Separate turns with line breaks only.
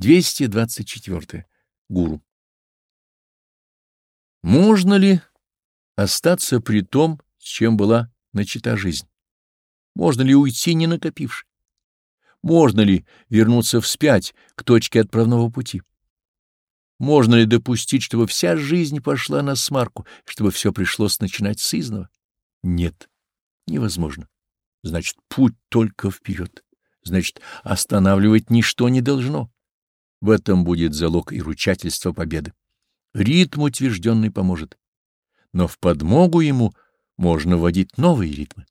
224. Гуру. Можно ли остаться при том, с чем была начата жизнь? Можно ли уйти, не накопивши? Можно ли вернуться вспять к точке отправного пути? Можно ли допустить, чтобы вся жизнь пошла на смарку, чтобы все пришлось начинать с изного? Нет, невозможно. Значит, путь только вперед. Значит, останавливать ничто не должно. В этом будет залог и ручательство победы. Ритм утвержденный поможет. Но в подмогу ему можно вводить новые ритмы.